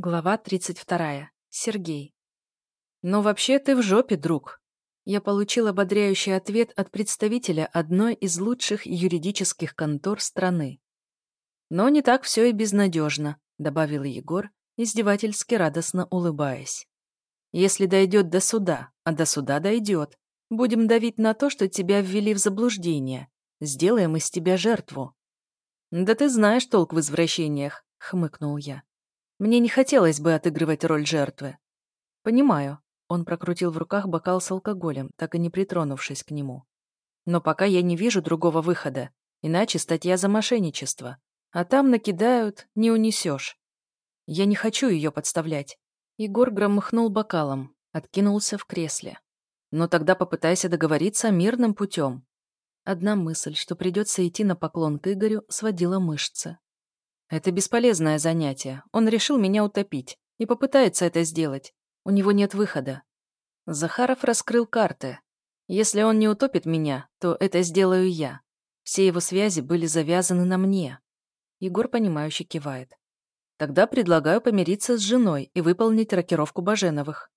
Глава 32. Сергей. «Ну, вообще ты в жопе, друг!» Я получил ободряющий ответ от представителя одной из лучших юридических контор страны. «Но не так все и безнадежно», — добавил Егор, издевательски радостно улыбаясь. «Если дойдет до суда, а до суда дойдет, будем давить на то, что тебя ввели в заблуждение. Сделаем из тебя жертву». «Да ты знаешь толк в извращениях», — хмыкнул я. Мне не хотелось бы отыгрывать роль жертвы. Понимаю. Он прокрутил в руках бокал с алкоголем, так и не притронувшись к нему. Но пока я не вижу другого выхода, иначе статья за мошенничество. А там накидают, не унесешь. Я не хочу ее подставлять. Егор громыхнул бокалом, откинулся в кресле. Но тогда попытайся договориться мирным путем. Одна мысль, что придется идти на поклон к Игорю, сводила мышцы. Это бесполезное занятие. Он решил меня утопить и попытается это сделать. У него нет выхода. Захаров раскрыл карты. Если он не утопит меня, то это сделаю я. Все его связи были завязаны на мне. Егор, понимающе кивает. Тогда предлагаю помириться с женой и выполнить рокировку Баженовых.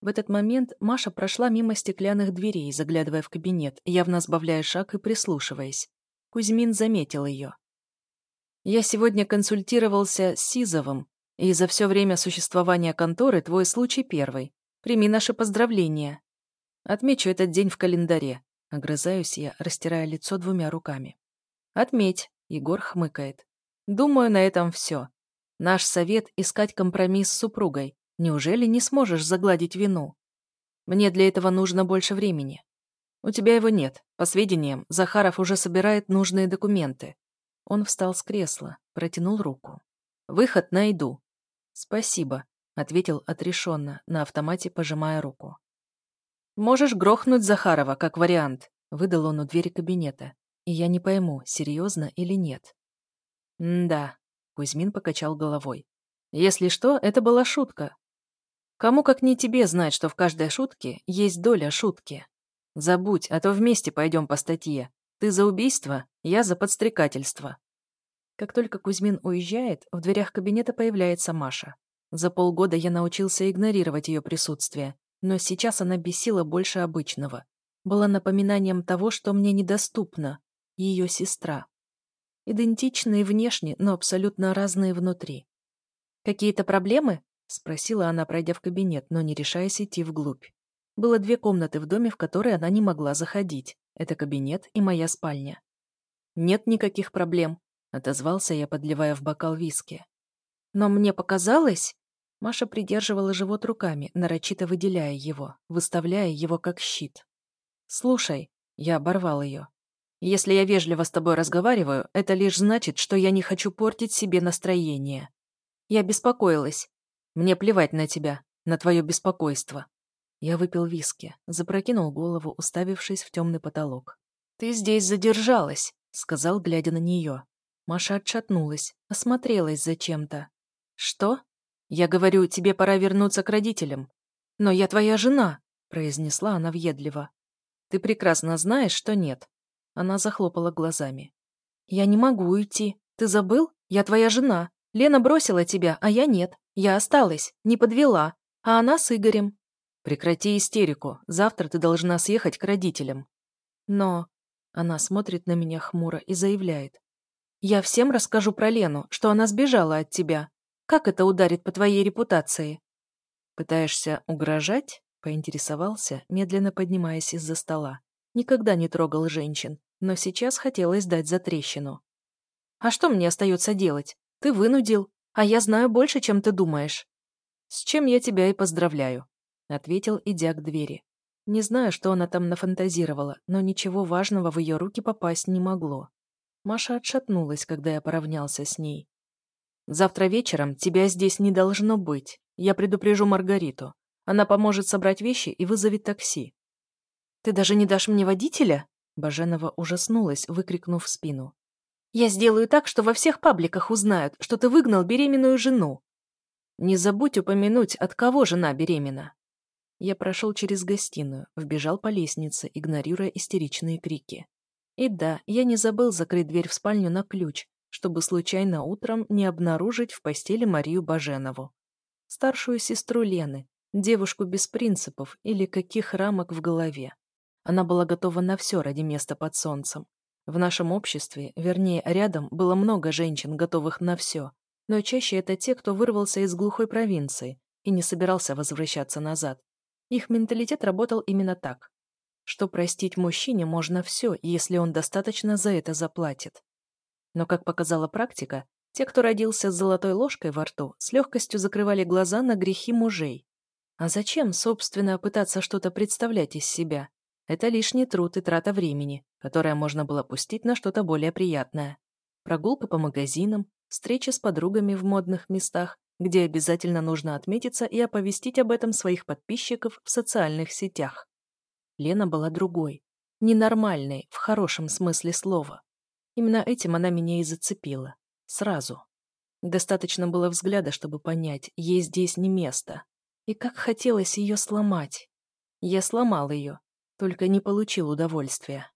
В этот момент Маша прошла мимо стеклянных дверей, заглядывая в кабинет, явно сбавляя шаг и прислушиваясь. Кузьмин заметил ее. Я сегодня консультировался с Сизовым, и за все время существования конторы твой случай первый. Прими наши поздравления. Отмечу этот день в календаре. Огрызаюсь я, растирая лицо двумя руками. Отметь, Егор хмыкает. Думаю, на этом все. Наш совет — искать компромисс с супругой. Неужели не сможешь загладить вину? Мне для этого нужно больше времени. У тебя его нет. По сведениям, Захаров уже собирает нужные документы. Он встал с кресла, протянул руку. «Выход найду». «Спасибо», — ответил отрешенно, на автомате пожимая руку. «Можешь грохнуть Захарова, как вариант», — выдал он у двери кабинета. «И я не пойму, серьезно или нет». «Да», — Кузьмин покачал головой. «Если что, это была шутка. Кому как не тебе знать, что в каждой шутке есть доля шутки. Забудь, а то вместе пойдем по статье. Ты за убийство, я за подстрекательство. Как только Кузьмин уезжает, в дверях кабинета появляется Маша. За полгода я научился игнорировать ее присутствие, но сейчас она бесила больше обычного. Была напоминанием того, что мне недоступно. Ее сестра. Идентичные внешне, но абсолютно разные внутри. «Какие-то проблемы?» — спросила она, пройдя в кабинет, но не решаясь идти вглубь. Было две комнаты в доме, в которые она не могла заходить. Это кабинет и моя спальня. «Нет никаких проблем», — отозвался я, подливая в бокал виски. «Но мне показалось...» Маша придерживала живот руками, нарочито выделяя его, выставляя его как щит. «Слушай», — я оборвал ее, — «если я вежливо с тобой разговариваю, это лишь значит, что я не хочу портить себе настроение. Я беспокоилась. Мне плевать на тебя, на твое беспокойство. Я выпил виски, запрокинул голову, уставившись в темный потолок. «Ты здесь задержалась», — сказал, глядя на нее. Маша отшатнулась, осмотрелась зачем-то. «Что?» «Я говорю, тебе пора вернуться к родителям». «Но я твоя жена», — произнесла она въедливо. «Ты прекрасно знаешь, что нет». Она захлопала глазами. «Я не могу уйти. Ты забыл? Я твоя жена. Лена бросила тебя, а я нет. Я осталась, не подвела. А она с Игорем. Прекрати истерику. Завтра ты должна съехать к родителям. Но... Она смотрит на меня хмуро и заявляет. Я всем расскажу про Лену, что она сбежала от тебя. Как это ударит по твоей репутации? Пытаешься угрожать? Поинтересовался, медленно поднимаясь из-за стола. Никогда не трогал женщин, но сейчас хотелось дать за трещину. А что мне остается делать? Ты вынудил, а я знаю больше, чем ты думаешь. С чем я тебя и поздравляю. — ответил, идя к двери. Не знаю, что она там нафантазировала, но ничего важного в ее руки попасть не могло. Маша отшатнулась, когда я поравнялся с ней. «Завтра вечером тебя здесь не должно быть. Я предупрежу Маргариту. Она поможет собрать вещи и вызовет такси». «Ты даже не дашь мне водителя?» Баженова ужаснулась, выкрикнув в спину. «Я сделаю так, что во всех пабликах узнают, что ты выгнал беременную жену». «Не забудь упомянуть, от кого жена беременна», я прошел через гостиную, вбежал по лестнице, игнорируя истеричные крики. И да, я не забыл закрыть дверь в спальню на ключ, чтобы случайно утром не обнаружить в постели Марию Баженову. старшую сестру Лены, девушку без принципов или каких рамок в голове. Она была готова на все ради места под солнцем. В нашем обществе, вернее, рядом, было много женщин, готовых на все, но чаще это те, кто вырвался из глухой провинции и не собирался возвращаться назад. Их менталитет работал именно так. Что простить мужчине можно все, если он достаточно за это заплатит. Но, как показала практика, те, кто родился с золотой ложкой во рту, с легкостью закрывали глаза на грехи мужей. А зачем, собственно, пытаться что-то представлять из себя? Это лишний труд и трата времени, которое можно было пустить на что-то более приятное. Прогулка по магазинам, встреча с подругами в модных местах, где обязательно нужно отметиться и оповестить об этом своих подписчиков в социальных сетях. Лена была другой, ненормальной, в хорошем смысле слова. Именно этим она меня и зацепила. Сразу. Достаточно было взгляда, чтобы понять, ей здесь не место. И как хотелось ее сломать. Я сломал ее, только не получил удовольствия.